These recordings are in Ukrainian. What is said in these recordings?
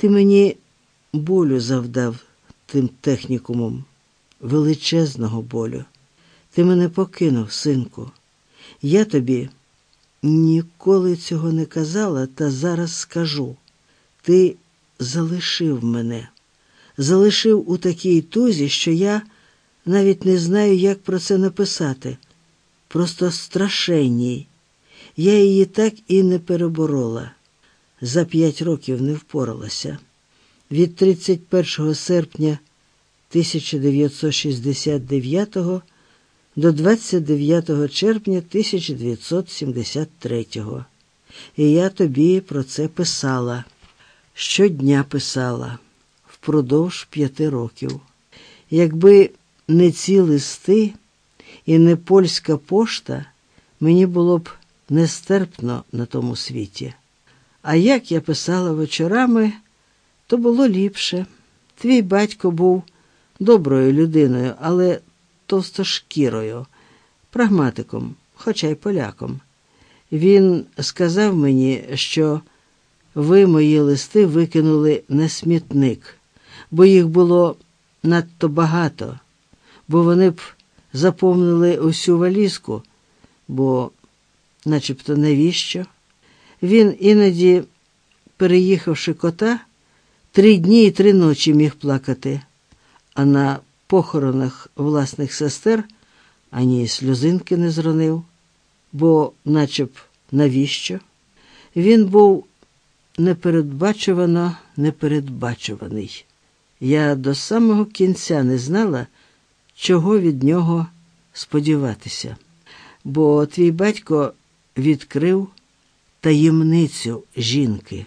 Ти мені болю завдав тим технікумом, величезного болю. Ти мене покинув, синку. Я тобі ніколи цього не казала, та зараз скажу. Ти залишив мене, залишив у такій тузі, що я навіть не знаю, як про це написати. Просто страшенній. Я її так і не переборола. За п'ять років не впоралася. Від 31 серпня 1969 до 29 червня 1973. І я тобі про це писала. Щодня писала впродовж п'яти років. Якби не ці листи і не польська пошта, мені було б нестерпно на тому світі. А як я писала вечорами, то було ліпше. Твій батько був доброю людиною, але товстошкірою, прагматиком, хоча й поляком. Він сказав мені, що ви мої листи викинули на смітник, бо їх було надто багато, бо вони б заповнили усю валізку, бо, начебто, навіщо? Він іноді, переїхавши кота, три дні і три ночі міг плакати, а на похоронах власних сестер ані сльозинки не зронив, бо, начеб, навіщо? Він був непередбачувано непередбачуваний. Я до самого кінця не знала, чого від нього сподіватися, бо твій батько відкрив таємницю жінки.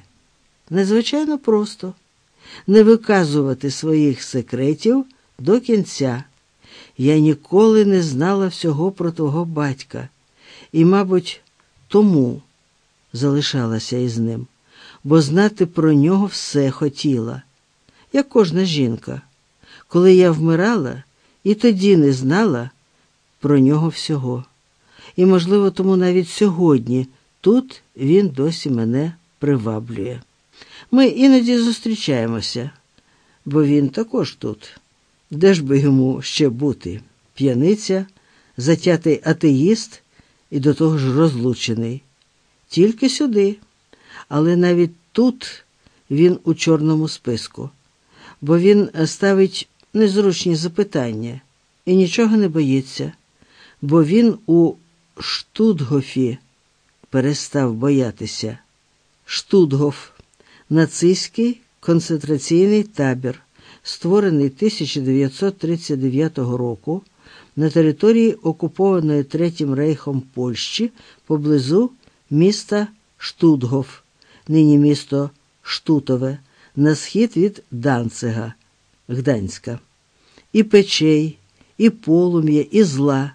Незвичайно просто не виказувати своїх секретів до кінця. Я ніколи не знала всього про твого батька і, мабуть, тому залишалася із ним, бо знати про нього все хотіла, як кожна жінка. Коли я вмирала, і тоді не знала про нього всього. І, можливо, тому навіть сьогодні тут він досі мене приваблює. Ми іноді зустрічаємося, бо він також тут. Де ж би йому ще бути? П'яниця, затятий атеїст і до того ж розлучений. Тільки сюди. Але навіть тут він у чорному списку, бо він ставить незручні запитання і нічого не боїться, бо він у Штутгофі перестав боятися. Штутгоф нацистський концентраційний табір, створений 1939 року на території окупованої Третім рейхом Польщі поблизу міста Штутгоф, нині місто Штутове, на схід від Данцига, Гданська. І печей, і полум'я, і зла.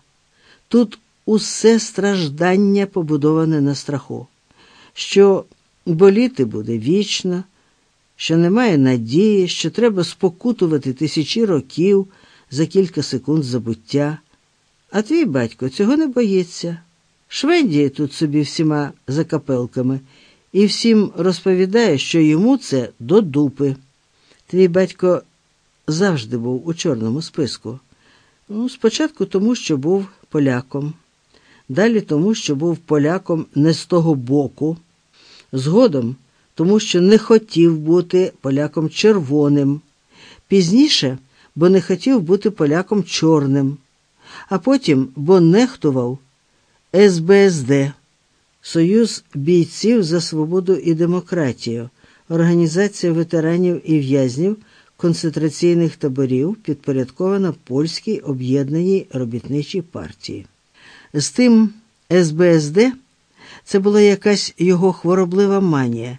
Тут усе страждання побудоване на страху, що боліти буде вічно, що немає надії, що треба спокутувати тисячі років за кілька секунд забуття. А твій батько цього не боїться. Швендіє тут собі всіма закапелками і всім розповідає, що йому це до дупи. Твій батько завжди був у чорному списку. Ну, Спочатку тому, що був поляком, далі тому, що був поляком не з того боку, згодом тому, що не хотів бути поляком червоним, пізніше, бо не хотів бути поляком чорним, а потім, бо нехтував СБСД. Союз бійців за свободу і демократію, Організація ветеранів і в'язнів концентраційних таборів, підпорядкована польській об'єднаній робітничій партії. З тим СБСД це була якась його хвороблива манія.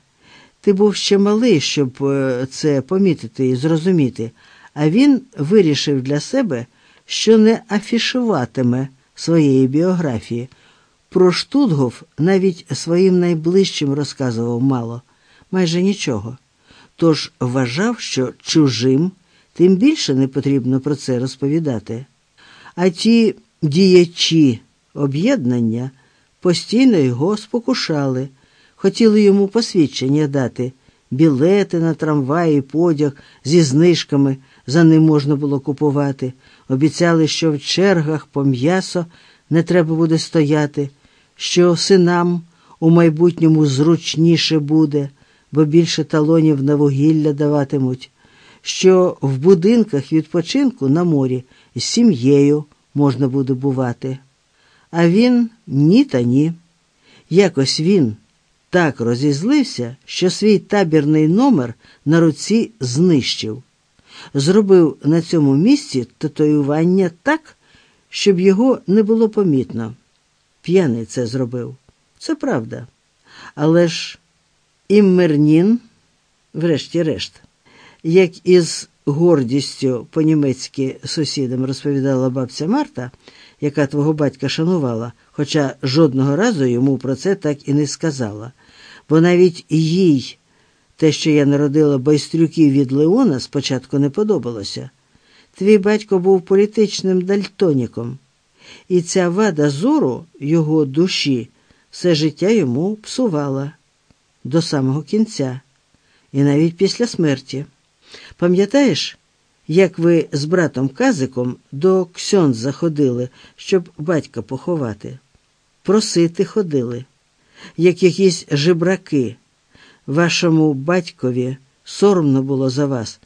Ти був ще малий, щоб е, це помітити і зрозуміти, а він вирішив для себе, що не афішуватиме своєї біографії. Про Штутгов навіть своїм найближчим розказував мало, майже нічого. Тож вважав, що чужим тим більше не потрібно про це розповідати. А ті діячі об'єднання постійно його спокушали, хотіли йому посвідчення дати білети на трамваї, потяг зі знижками за ним можна було купувати. Обіцяли, що в чергах по м'ясо не треба буде стояти, що синам у майбутньому зручніше буде, бо більше талонів на вугілля даватимуть, що в будинках відпочинку на морі з сім'єю можна буде бувати. А він ні та ні. Якось він так розізлився, що свій табірний номер на руці знищив. Зробив на цьому місці татуювання так, щоб його не було помітно. П'яний це зробив. Це правда. Але ж іммернін, врешті-решт, як із гордістю по-німецьки сусідам розповідала бабця Марта, яка твого батька шанувала, хоча жодного разу йому про це так і не сказала, бо навіть їй те, що я народила байстрюків від Леона, спочатку не подобалося. Твій батько був політичним дальтоніком, і ця вада зору його душі все життя йому псувала до самого кінця, і навіть після смерті. Пам'ятаєш, як ви з братом Казиком до Ксьонза ходили, щоб батька поховати? Просити ходили, як якісь жебраки. Вашому батькові соромно було за вас,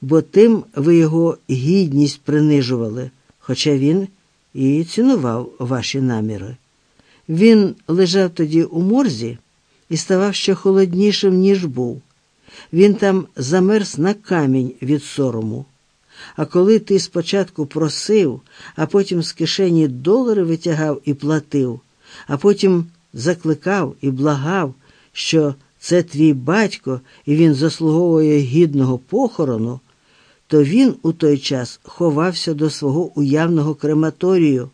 бо тим ви його гідність принижували, хоча він і цінував ваші наміри. Він лежав тоді у морзі і ставав ще холоднішим, ніж був. Він там замерз на камінь від сорому. А коли ти спочатку просив, а потім з кишені долари витягав і платив, а потім закликав і благав, що це твій батько і він заслуговує гідного похорону, то він у той час ховався до свого уявного крематорію,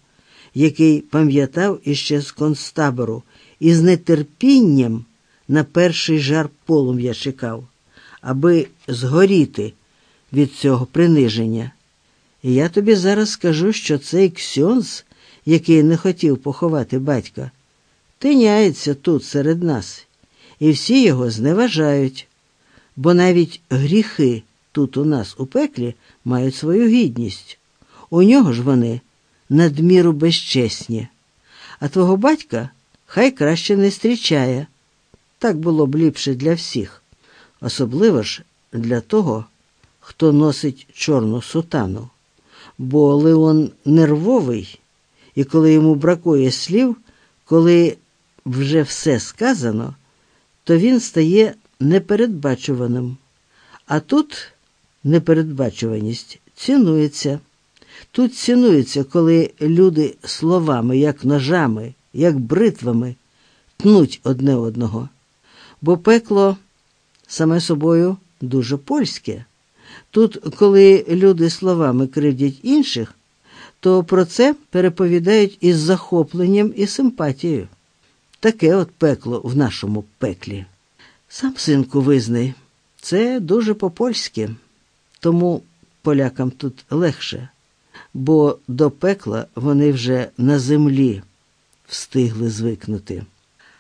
який пам'ятав іще з концтабору, і з нетерпінням на перший жар полум'я чекав, аби згоріти від цього приниження. І я тобі зараз скажу, що цей Ксьонз, який не хотів поховати батька, тиняється тут серед нас, і всі його зневажають, бо навіть гріхи тут у нас у пеклі мають свою гідність. У нього ж вони надміру безчесні, а твого батька хай краще не зустрічає. Так було б ліпше для всіх, особливо ж для того, хто носить чорну сутану. Бо Леон нервовий, і коли йому бракує слів, коли вже все сказано, то він стає непередбачуваним. А тут непередбачуваність цінується. Тут цінується, коли люди словами, як ножами, як бритвами тнуть одне одного. Бо пекло саме собою дуже польське. Тут, коли люди словами кривдять інших, то про це переповідають із захопленням і симпатією. Таке от пекло в нашому пеклі. Сам синку визнай, це дуже по-польськи, тому полякам тут легше, бо до пекла вони вже на землі встигли звикнути.